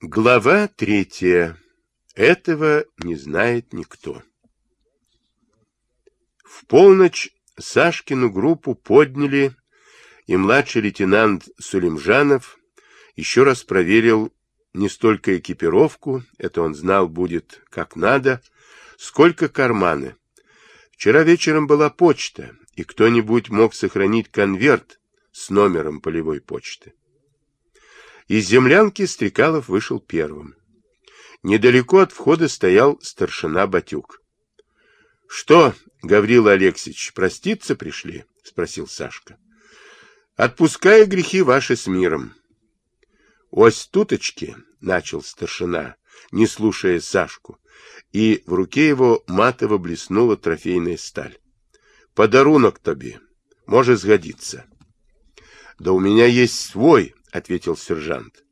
Глава третья. Этого не знает никто. В полночь Сашкину группу подняли, и младший лейтенант Сулимжанов еще раз проверил не столько экипировку, это он знал будет как надо, сколько карманы. Вчера вечером была почта, и кто-нибудь мог сохранить конверт с номером полевой почты. Из землянки Стрекалов вышел первым. Недалеко от входа стоял старшина Батюк. — Что, Гаврила Алексеевич, проститься пришли? — спросил Сашка. — Отпускаю грехи ваши с миром. — Ось туточки, — начал старшина, не слушая Сашку, и в руке его матово блеснула трофейная сталь. — Подарунок тебе, может сгодиться. — Да у меня есть свой, — ответил сержант.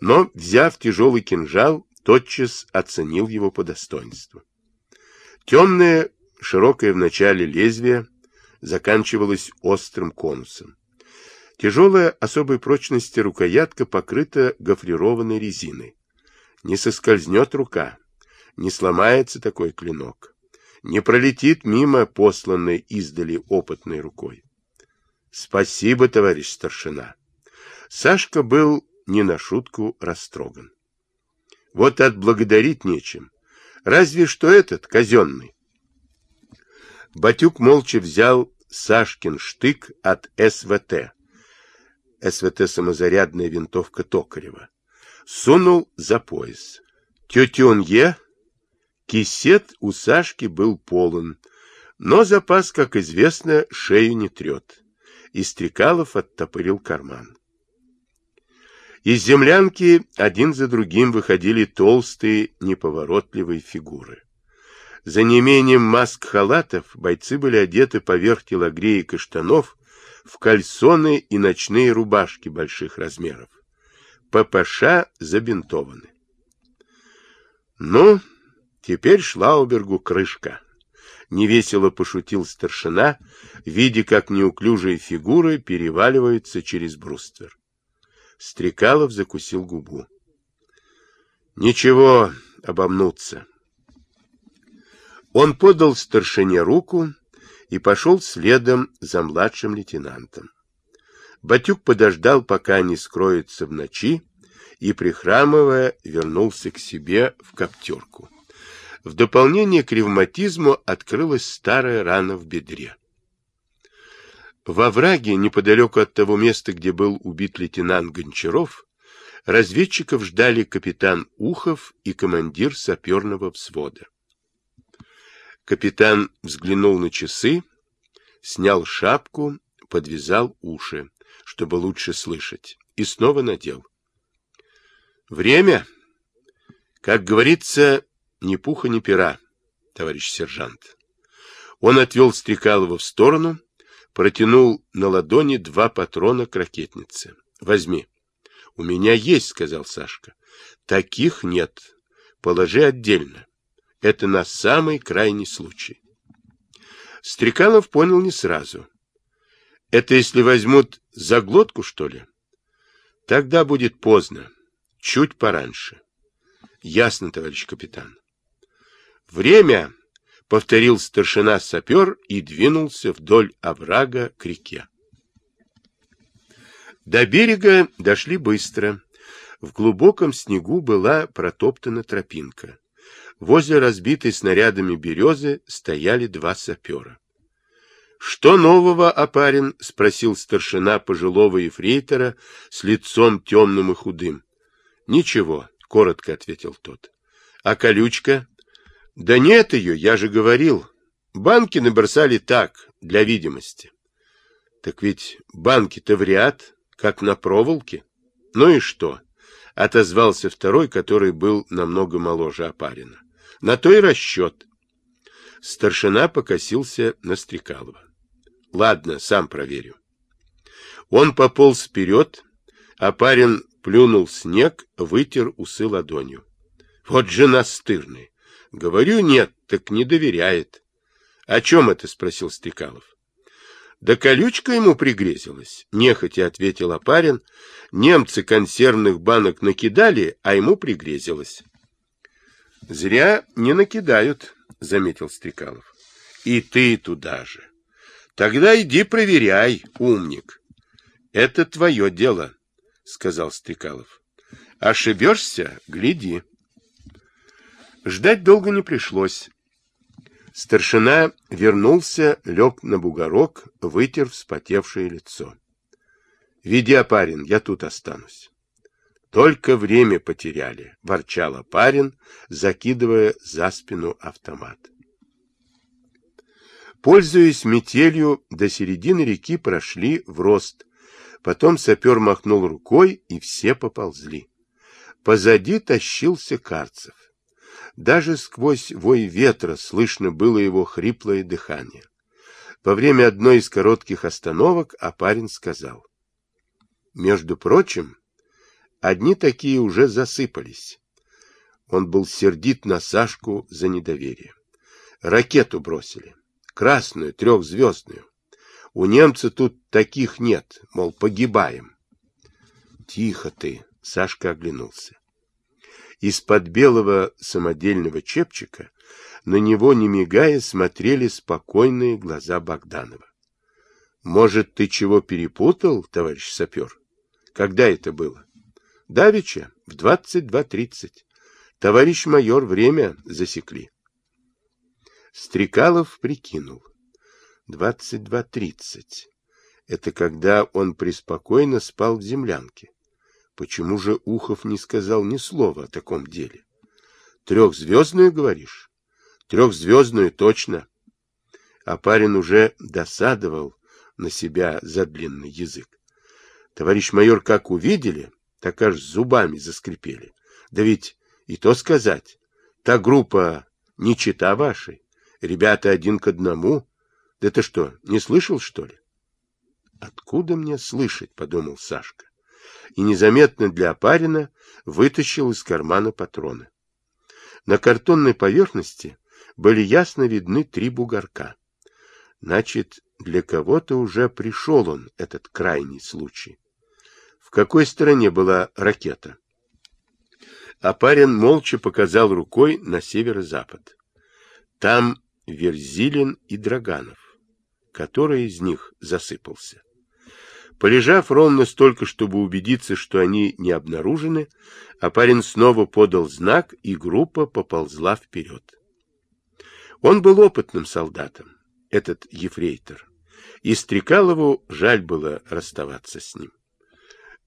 Но, взяв тяжелый кинжал, тотчас оценил его по достоинству. Темное, широкое в начале лезвие заканчивалось острым конусом. Тяжелая особой прочности рукоятка покрыта гофрированной резиной. Не соскользнет рука, не сломается такой клинок, не пролетит мимо посланной издали опытной рукой. Спасибо, товарищ старшина. Сашка был не на шутку растроган. Вот отблагодарить нечем. Разве что этот, казенный. Батюк молча взял Сашкин штык от СВТ. СВТ — самозарядная винтовка Токарева. Сунул за пояс. Тетюнье. Кисет у Сашки был полон, но запас, как известно, шею не трет. И Стрекалов оттопырил карман. Из землянки один за другим выходили толстые, неповоротливые фигуры. За неимением маск-халатов бойцы были одеты поверх телогреек и штанов в кальсоны и ночные рубашки больших размеров. ППШ забинтованы. Ну, теперь Шлаубергу крышка. Невесело пошутил старшина, видя, как неуклюжие фигуры переваливаются через бруствер. Стрекалов закусил губу. Ничего, обомнуться. Он подал старшине руку и пошел следом за младшим лейтенантом. Батюк подождал, пока они скроются в ночи, и, прихрамывая, вернулся к себе в коптерку. В дополнение к ревматизму открылась старая рана в бедре. Во враге, неподалеку от того места, где был убит лейтенант Гончаров, разведчиков ждали капитан Ухов и командир саперного взвода. Капитан взглянул на часы, снял шапку, подвязал уши, чтобы лучше слышать, и снова надел. Время, как говорится, ни пуха, ни пера, товарищ сержант. Он отвел Стрекалова в сторону протянул на ладони два патрона к ракетнице. Возьми. У меня есть, сказал Сашка. Таких нет. Положи отдельно. Это на самый крайний случай. Стрекалов понял не сразу. Это если возьмут за глотку, что ли? Тогда будет поздно. Чуть пораньше. Ясно, товарищ капитан. Время — повторил старшина-сапер и двинулся вдоль оврага к реке. До берега дошли быстро. В глубоком снегу была протоптана тропинка. Возле разбитой снарядами березы стояли два сапера. — Что нового, опарин? — спросил старшина пожилого ефрейтора с лицом темным и худым. — Ничего, — коротко ответил тот. — А колючка? Да нет ее, я же говорил. Банки набросали так, для видимости. Так ведь банки-то в ряд, как на проволоке. Ну и что? Отозвался второй, который был намного моложе опарина. На то и расчет. Старшина покосился на Стрекалова. Ладно, сам проверю. Он пополз вперед, а парень плюнул снег, вытер усы ладонью. Вот же настырный. Говорю, нет, так не доверяет. — О чем это? — спросил Стрекалов. Да колючка ему пригрезилась, нехотя ответил опарин. Немцы консервных банок накидали, а ему пригрезилось. Зря не накидают, заметил Стрекалов. И ты туда же. Тогда иди проверяй, умник. Это твое дело, сказал Стрекалов. Ошибешься, гляди. Ждать долго не пришлось. Старшина вернулся, лег на бугорок, вытер вспотевшее лицо. — Веди, опарин, я тут останусь. — Только время потеряли, — ворчал опарин, закидывая за спину автомат. Пользуясь метелью, до середины реки прошли в рост. Потом сапер махнул рукой, и все поползли. Позади тащился Карцев. Даже сквозь вой ветра слышно было его хриплое дыхание. Во время одной из коротких остановок Апарин сказал. Между прочим, одни такие уже засыпались. Он был сердит на Сашку за недоверие. Ракету бросили. Красную, трехзвездную. У немца тут таких нет, мол, погибаем. Тихо ты, Сашка оглянулся. Из-под белого самодельного чепчика на него, не мигая, смотрели спокойные глаза Богданова. — Может, ты чего перепутал, товарищ сапер? Когда это было? — Давеча, в двадцать два тридцать. Товарищ майор, время засекли. Стрекалов прикинул. Двадцать два тридцать. Это когда он преспокойно спал в землянке. Почему же Ухов не сказал ни слова о таком деле? Трехзвездную, говоришь? Трехзвездную, точно. А парень уже досадовал на себя за длинный язык. Товарищ майор, как увидели, так аж зубами заскрипели. Да ведь и то сказать, та группа не чита вашей, ребята один к одному. Да ты что, не слышал, что ли? Откуда мне слышать, подумал Сашка и незаметно для опарина вытащил из кармана патроны. На картонной поверхности были ясно видны три бугорка. Значит, для кого-то уже пришел он, этот крайний случай. В какой стороне была ракета? Апарин молча показал рукой на северо-запад. Там Верзилин и Драганов. Который из них засыпался? Полежав ровно столько, чтобы убедиться, что они не обнаружены, Апарин снова подал знак, и группа поползла вперед. Он был опытным солдатом, этот ефрейтор, и Стрекалову жаль было расставаться с ним.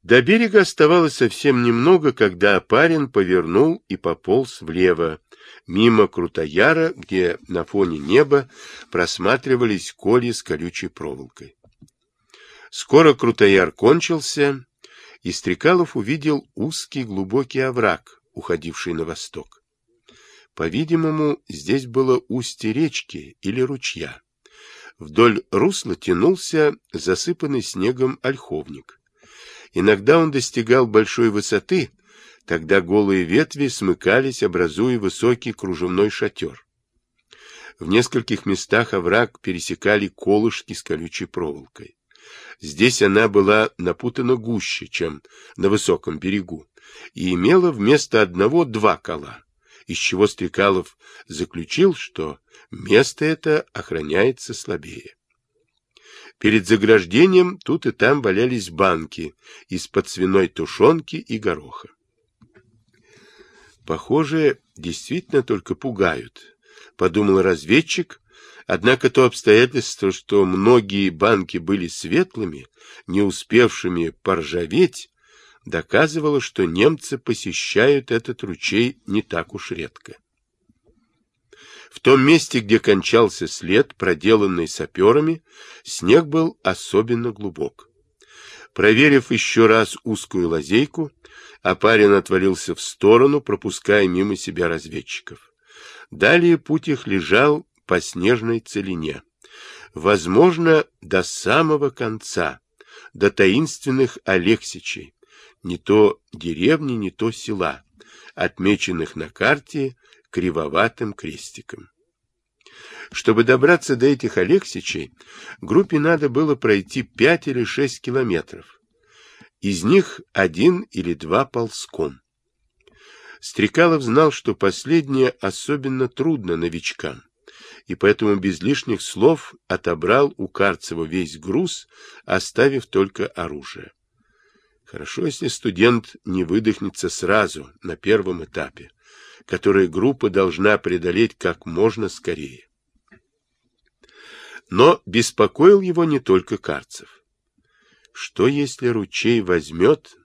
До берега оставалось совсем немного, когда Апарин повернул и пополз влево, мимо Крутояра, где на фоне неба просматривались коли с колючей проволокой. Скоро Крутояр кончился, и Стрекалов увидел узкий глубокий овраг, уходивший на восток. По-видимому, здесь было устье речки или ручья. Вдоль русла тянулся засыпанный снегом ольховник. Иногда он достигал большой высоты, тогда голые ветви смыкались, образуя высокий кружевной шатер. В нескольких местах овраг пересекали колышки с колючей проволокой. Здесь она была напутана гуще, чем на высоком берегу, и имела вместо одного два кола, из чего Стрекалов заключил, что место это охраняется слабее. Перед заграждением тут и там валялись банки из-под свиной тушенки и гороха. Похоже, действительно только пугают, подумал разведчик, Однако то обстоятельство, что многие банки были светлыми, не успевшими поржаветь, доказывало, что немцы посещают этот ручей не так уж редко. В том месте, где кончался след, проделанный саперами, снег был особенно глубок. Проверив еще раз узкую лазейку, Апарин отвалился в сторону, пропуская мимо себя разведчиков. Далее путь их лежал по снежной целине. Возможно, до самого конца, до таинственных Алексичей, не то деревни, не то села, отмеченных на карте кривоватым крестиком. Чтобы добраться до этих Алексичей, группе надо было пройти пять или шесть километров. Из них один или два ползком. Стрекалов знал, что последнее особенно трудно новичкам, и поэтому без лишних слов отобрал у Карцева весь груз, оставив только оружие. Хорошо, если студент не выдохнется сразу, на первом этапе, который группа должна преодолеть как можно скорее. Но беспокоил его не только Карцев. Что, если ручей возьмет,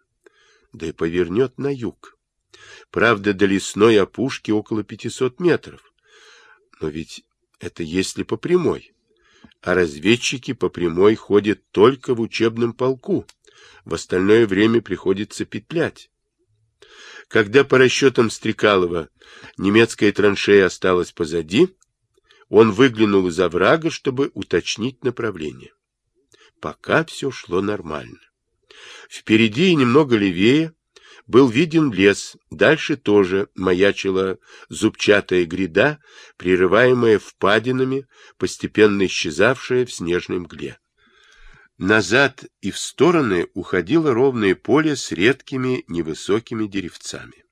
да и повернет на юг? Правда, до лесной опушки около 500 метров. Но ведь это если по прямой. А разведчики по прямой ходят только в учебном полку. В остальное время приходится петлять. Когда по расчетам Стрекалова немецкая траншея осталась позади, он выглянул из оврага, чтобы уточнить направление. Пока все шло нормально. Впереди и немного левее был виден лес, дальше тоже маячила зубчатая гряда, прерываемая впадинами, постепенно исчезавшая в снежной мгле. Назад и в стороны уходило ровное поле с редкими невысокими деревцами.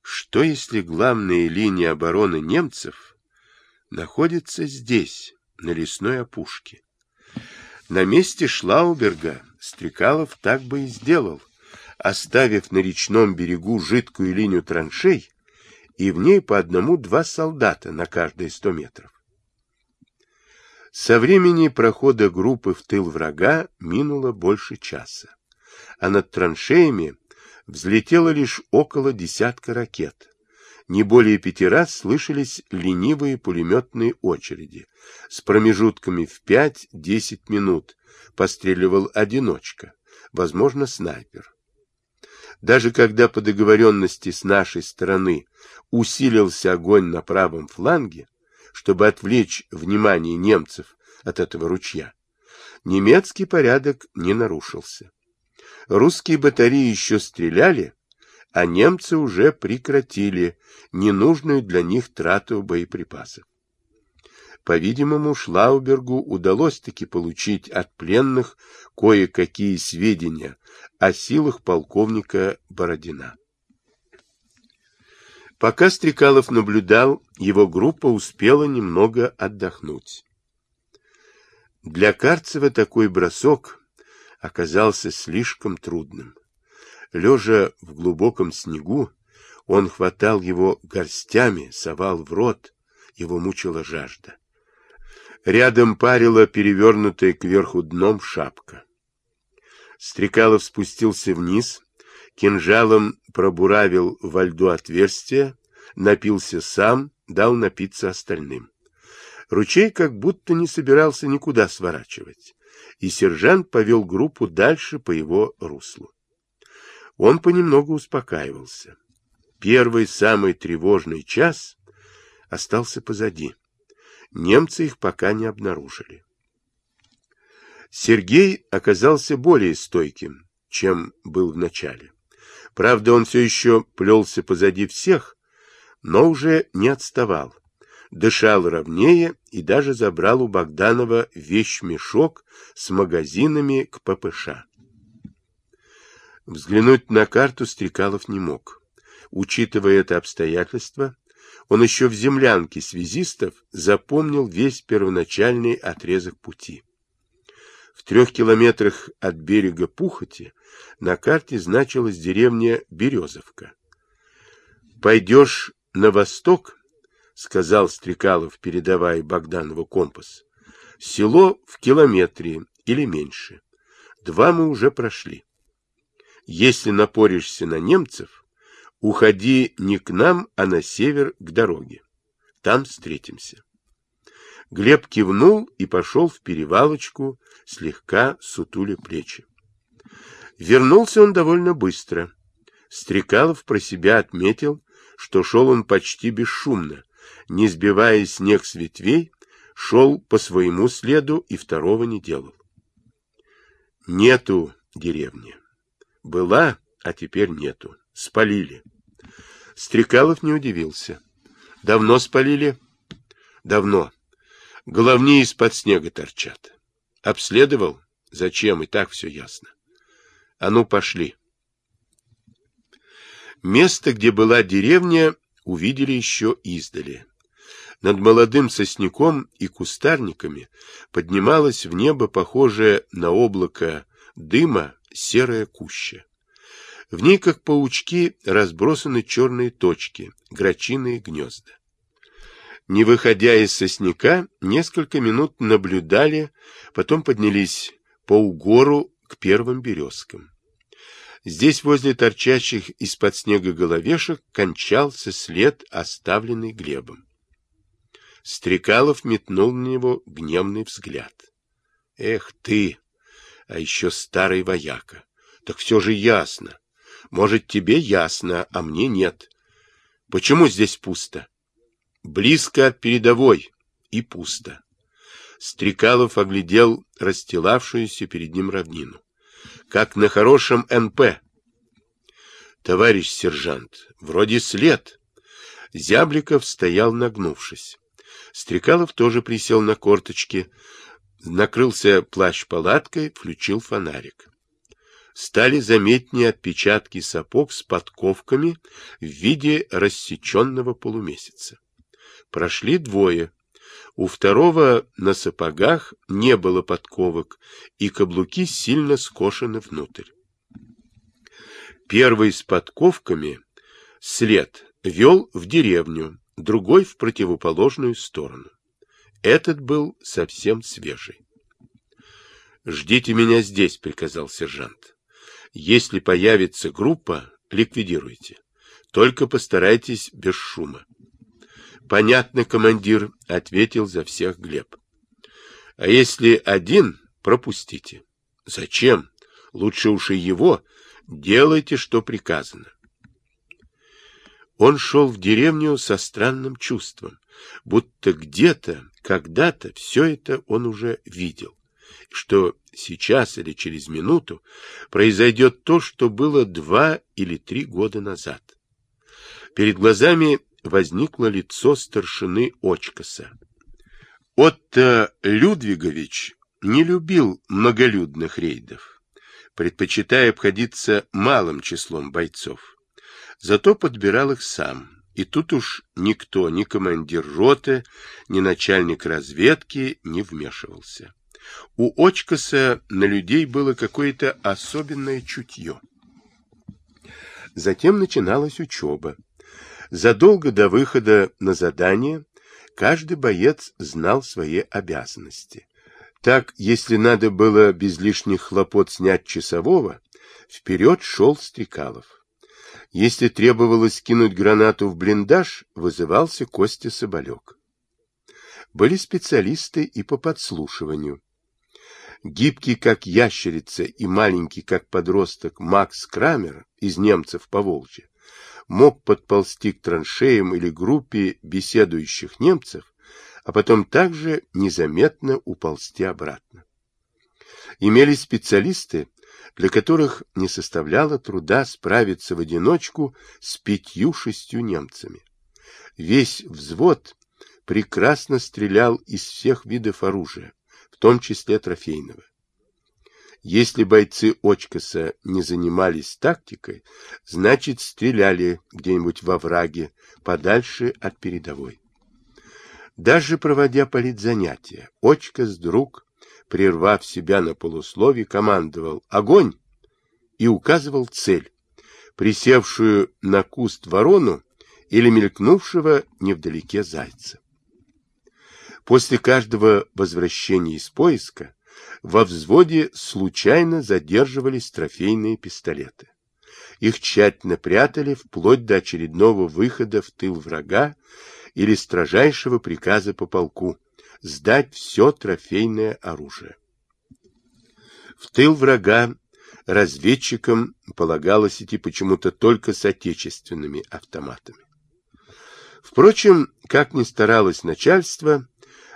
Что если главная линия обороны немцев находится здесь, на лесной опушке? На месте Шлауберга Стрекалов так бы и сделал оставив на речном берегу жидкую линию траншей и в ней по одному-два солдата на каждые сто метров. Со времени прохода группы в тыл врага минуло больше часа, а над траншеями взлетело лишь около десятка ракет. Не более пяти раз слышались ленивые пулеметные очереди. С промежутками в пять-десять минут постреливал одиночка, возможно, снайпер. Даже когда по договоренности с нашей стороны усилился огонь на правом фланге, чтобы отвлечь внимание немцев от этого ручья, немецкий порядок не нарушился. Русские батареи еще стреляли, а немцы уже прекратили ненужную для них трату боеприпасов. По-видимому, Шлаубергу удалось таки получить от пленных кое-какие сведения о силах полковника Бородина. Пока Стрекалов наблюдал, его группа успела немного отдохнуть. Для Карцева такой бросок оказался слишком трудным. Лежа в глубоком снегу, он хватал его горстями, совал в рот, его мучила жажда. Рядом парила перевернутая кверху дном шапка. Стрекалов спустился вниз, кинжалом пробуравил во льду отверстие, напился сам, дал напиться остальным. Ручей как будто не собирался никуда сворачивать, и сержант повел группу дальше по его руслу. Он понемногу успокаивался. Первый, самый тревожный час остался позади немцы их пока не обнаружили. Сергей оказался более стойким, чем был в начале. Правда, он все еще плелся позади всех, но уже не отставал. Дышал ровнее и даже забрал у Богданова вещмешок с магазинами к ППШ. Взглянуть на карту Стрекалов не мог. Учитывая это обстоятельство, он еще в землянке связистов запомнил весь первоначальный отрезок пути. В трех километрах от берега Пухоти на карте значилась деревня Березовка. «Пойдешь на восток», — сказал Стрекалов, передавая Богданову компас, — «село в километре или меньше. Два мы уже прошли. Если напоришься на немцев, Уходи не к нам, а на север к дороге. Там встретимся. Глеб кивнул и пошел в перевалочку, слегка сутули плечи. Вернулся он довольно быстро. Стрекалов про себя отметил, что шел он почти бесшумно, не сбивая снег с ветвей, шел по своему следу и второго не делал. Нету деревни. Была, а теперь нету. Спалили. Стрекалов не удивился. Давно спалили? Давно. Головни из-под снега торчат. Обследовал? Зачем? И так все ясно. А ну, пошли. Место, где была деревня, увидели еще издали. Над молодым сосняком и кустарниками поднималась в небо похожая на облако дыма серая куща. В ней, как паучки, разбросаны черные точки, грачиные гнезда. Не выходя из сосняка, несколько минут наблюдали, потом поднялись по угору к первым березкам. Здесь, возле торчащих из-под снега головешек, кончался след, оставленный Глебом. Стрекалов метнул на него гневный взгляд. — Эх ты! А еще старый вояка! Так все же ясно. Может, тебе ясно, а мне нет. Почему здесь пусто? Близко передовой и пусто. Стрекалов оглядел расстилавшуюся перед ним равнину. Как на хорошем НП. Товарищ сержант, вроде след. Зябликов стоял нагнувшись. Стрекалов тоже присел на корточки, накрылся плащ-палаткой, включил фонарик. Стали заметнее отпечатки сапог с подковками в виде рассеченного полумесяца. Прошли двое. У второго на сапогах не было подковок, и каблуки сильно скошены внутрь. Первый с подковками след вел в деревню, другой в противоположную сторону. Этот был совсем свежий. «Ждите меня здесь», — приказал сержант. «Если появится группа, ликвидируйте. Только постарайтесь без шума». «Понятно, командир», — ответил за всех Глеб. «А если один, пропустите». «Зачем? Лучше уж и его. Делайте, что приказано». Он шел в деревню со странным чувством, будто где-то, когда-то все это он уже видел, что сейчас или через минуту произойдет то, что было два или три года назад. Перед глазами возникло лицо старшины Очкаса. Отто Людвигович не любил многолюдных рейдов, предпочитая обходиться малым числом бойцов. Зато подбирал их сам. И тут уж никто, ни командир роты, ни начальник разведки не вмешивался. У Очкаса на людей было какое-то особенное чутье. Затем начиналась учеба. Задолго до выхода на задание каждый боец знал свои обязанности. Так, если надо было без лишних хлопот снять часового, вперед шел Стрекалов. Если требовалось кинуть гранату в блиндаж, вызывался Костя Соболек. Были специалисты и по подслушиванию. Гибкий, как ящерица, и маленький, как подросток, Макс Крамер из немцев по Волжье мог подползти к траншеям или группе беседующих немцев, а потом также незаметно уползти обратно. Имелись специалисты, для которых не составляло труда справиться в одиночку с пятью-шестью немцами. Весь взвод прекрасно стрелял из всех видов оружия, в том числе трофейного. Если бойцы Очкаса не занимались тактикой, значит стреляли где-нибудь во враге, подальше от передовой. Даже проводя политзанятия, Очкас друг прервав себя на полуслове, командовал «Огонь!» и указывал цель, присевшую на куст ворону или мелькнувшего невдалеке зайца. После каждого возвращения из поиска во взводе случайно задерживались трофейные пистолеты. Их тщательно прятали вплоть до очередного выхода в тыл врага или строжайшего приказа по полку, сдать все трофейное оружие. В тыл врага разведчикам полагалось идти почему-то только с отечественными автоматами. Впрочем, как ни старалось начальство,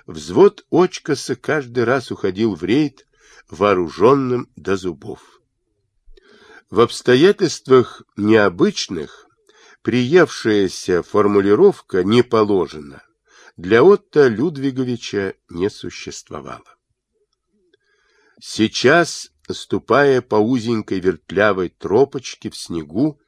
взвод Очкаса каждый раз уходил в рейд вооруженным до зубов. В обстоятельствах необычных приевшаяся формулировка «не положено» для Отто Людвиговича не существовало. Сейчас, ступая по узенькой вертлявой тропочке в снегу,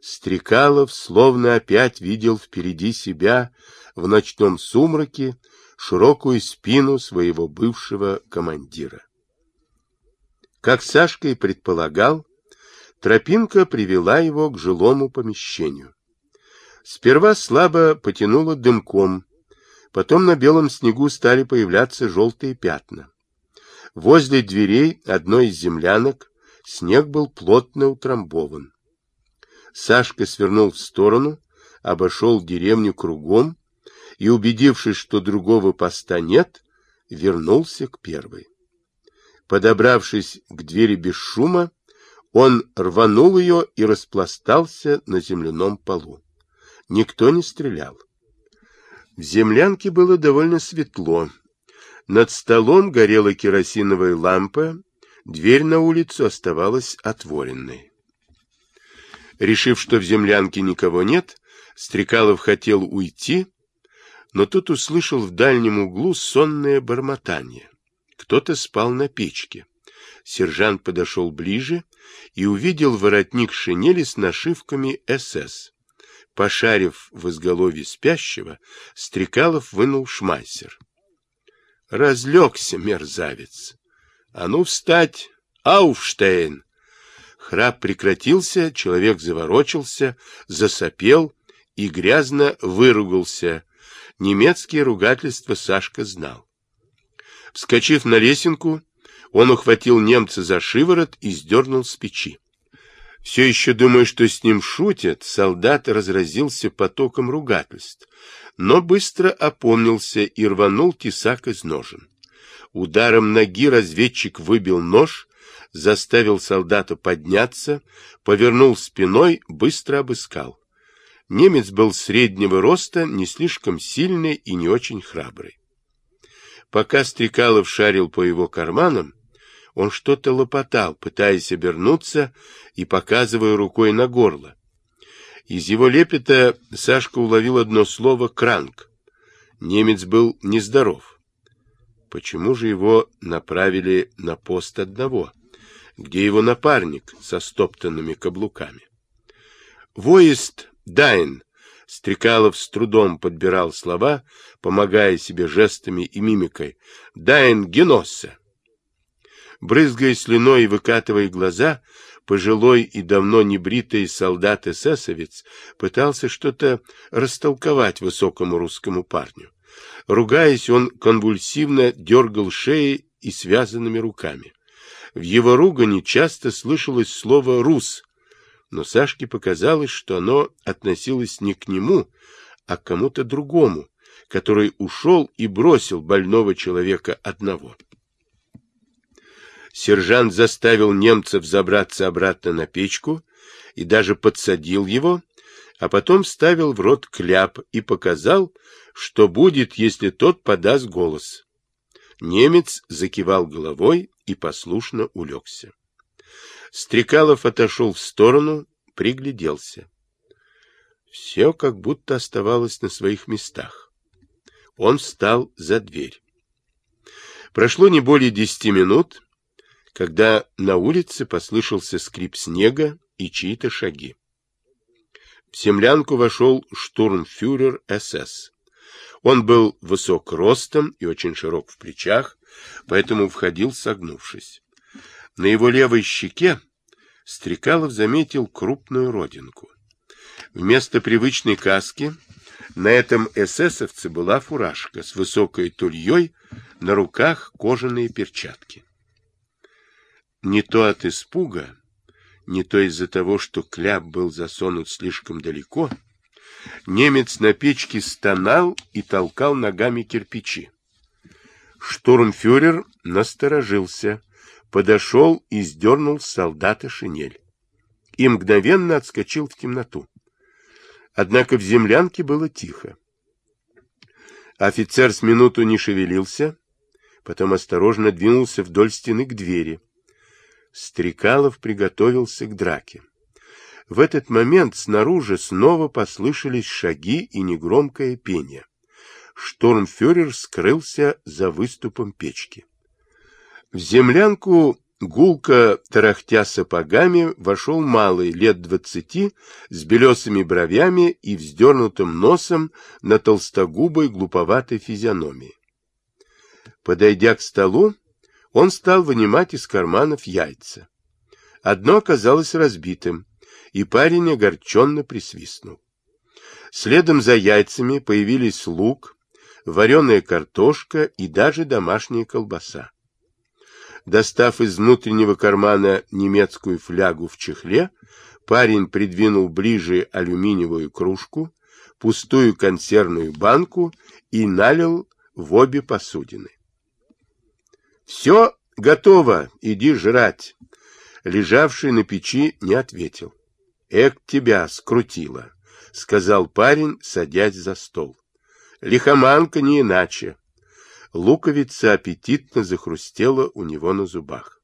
Стрекалов словно опять видел впереди себя в ночном сумраке широкую спину своего бывшего командира. Как Сашка и предполагал, тропинка привела его к жилому помещению. Сперва слабо потянуло дымком, потом на белом снегу стали появляться желтые пятна. Возле дверей одной из землянок снег был плотно утрамбован. Сашка свернул в сторону, обошел деревню кругом и, убедившись, что другого поста нет, вернулся к первой. Подобравшись к двери без шума, он рванул ее и распластался на земляном полу. Никто не стрелял. В землянке было довольно светло. Над столом горела керосиновая лампа, дверь на улицу оставалась отворенной. Решив, что в землянке никого нет, Стрекалов хотел уйти, но тут услышал в дальнем углу сонное бормотание. Кто-то спал на печке. Сержант подошел ближе и увидел воротник шинели с нашивками «СС». Пошарив в изголовье спящего, Стрекалов вынул шмайсер. Разлегся мерзавец. А ну встать, Ауфштейн! Храп прекратился, человек заворочился, засопел и грязно выругался. Немецкие ругательства Сашка знал. Вскочив на лесенку, он ухватил немца за шиворот и сдернул с печи. Все еще думая, что с ним шутят, солдат разразился потоком ругательств, но быстро опомнился и рванул тесак из ножен. Ударом ноги разведчик выбил нож, заставил солдата подняться, повернул спиной, быстро обыскал. Немец был среднего роста, не слишком сильный и не очень храбрый. Пока Стрекалов шарил по его карманам, он что-то лопотал, пытаясь обернуться и показывая рукой на горло. Из его лепета Сашка уловил одно слово «кранк». Немец был нездоров. Почему же его направили на пост одного? Где его напарник со стоптанными каблуками? Воист Дайн Стрекалов с трудом подбирал слова, помогая себе жестами и мимикой. «Дайн Геносса!» Брызгая слюной и выкатывая глаза, пожилой и давно небритый солдат-эсэсовец пытался что-то растолковать высокому русскому парню. Ругаясь, он конвульсивно дергал шеей и связанными руками. В его ругани часто слышалось слово «рус», но Сашке показалось, что оно относилось не к нему, а к кому-то другому, который ушел и бросил больного человека одного. Сержант заставил немца взобраться обратно на печку и даже подсадил его, а потом вставил в рот кляп и показал, что будет, если тот подаст голос. Немец закивал головой и послушно улегся. Стрекалов отошел в сторону, пригляделся. Все как будто оставалось на своих местах. Он встал за дверь. Прошло не более десяти минут, когда на улице послышался скрип снега и чьи-то шаги. В землянку вошел штурмфюрер СС. Он был высок ростом и очень широк в плечах, поэтому входил согнувшись. На его левой щеке Стрекалов заметил крупную родинку. Вместо привычной каски на этом эсэсовце была фуражка с высокой тульей, на руках кожаные перчатки. Не то от испуга, не то из-за того, что кляп был засунут слишком далеко, немец на печке стонал и толкал ногами кирпичи. Штурмфюрер насторожился, подошел и сдернул с солдата шинель. И мгновенно отскочил в темноту. Однако в землянке было тихо. Офицер с минуту не шевелился, потом осторожно двинулся вдоль стены к двери. Стрекалов приготовился к драке. В этот момент снаружи снова послышались шаги и негромкое пение. Штурмфюрер скрылся за выступом печки. В землянку, гулко тарахтя сапогами, вошел малый, лет двадцати, с белесыми бровями и вздернутым носом на толстогубой глуповатой физиономии. Подойдя к столу, он стал вынимать из карманов яйца. Одно оказалось разбитым, и парень огорченно присвистнул. Следом за яйцами появились лук, вареная картошка и даже домашняя колбаса. Достав из внутреннего кармана немецкую флягу в чехле, парень придвинул ближе алюминиевую кружку, пустую консервную банку и налил в обе посудины. «Все готово, иди жрать!» Лежавший на печи не ответил. «Эк, тебя скрутило!» — сказал парень, садясь за стол. Лихоманка не иначе. Луковица аппетитно захрустела у него на зубах.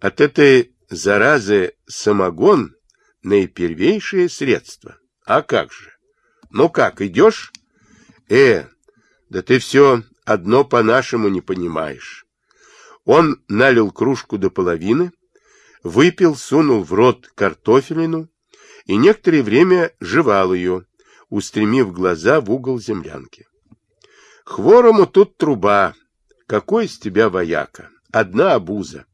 От этой заразы самогон — наипервейшее средство. А как же? Ну как, идешь? Э, да ты все одно по-нашему не понимаешь. Он налил кружку до половины, выпил, сунул в рот картофелину и некоторое время жевал ее, устремив глаза в угол землянки. Хворому тут труба. Какой из тебя вояка? Одна обуза.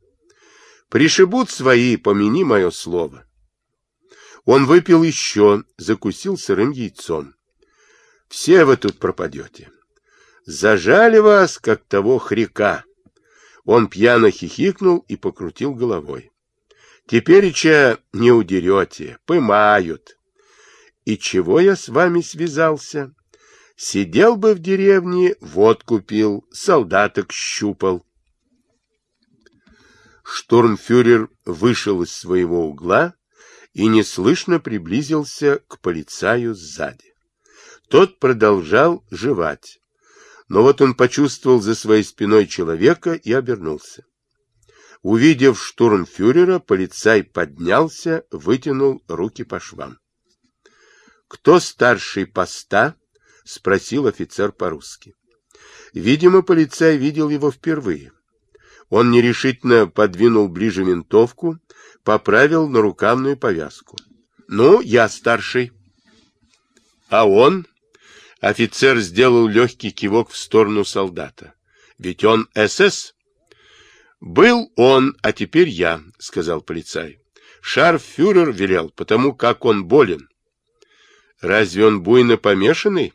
Пришибут свои, помяни мое слово. Он выпил еще, закусил сырым яйцом. Все вы тут пропадете. Зажали вас, как того хряка. Он пьяно хихикнул и покрутил головой. Тепереча не удерете, пымают. И чего я с вами связался? Сидел бы в деревне, водку пил, солдаток щупал. Штурмфюрер вышел из своего угла и неслышно приблизился к полицаю сзади. Тот продолжал жевать, но вот он почувствовал за своей спиной человека и обернулся. Увидев штурмфюрера, полицай поднялся, вытянул руки по швам. «Кто старший поста?» — спросил офицер по-русски. Видимо, полицай видел его впервые. Он нерешительно подвинул ближе винтовку, поправил нарукавную повязку. «Ну, я старший». «А он?» Офицер сделал легкий кивок в сторону солдата. «Ведь он СС?» «Был он, а теперь я», — сказал полицай. «Шарфюрер велел, потому как он болен». Разве он буйно помешанный?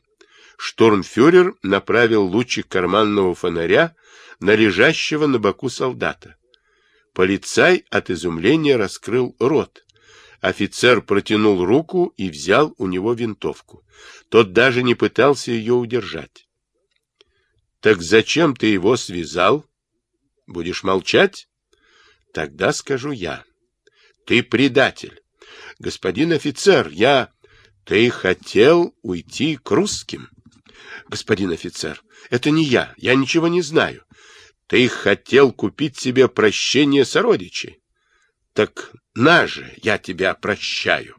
Штурмфюрер направил лучик карманного фонаря на лежащего на боку солдата. Полицай от изумления раскрыл рот. Офицер протянул руку и взял у него винтовку. Тот даже не пытался ее удержать. — Так зачем ты его связал? Будешь молчать? Тогда скажу я. Ты предатель. Господин офицер, я... Ты хотел уйти к русским? Господин офицер, это не я, я ничего не знаю. Ты хотел купить себе прощение сородичей? Так на же, я тебя прощаю.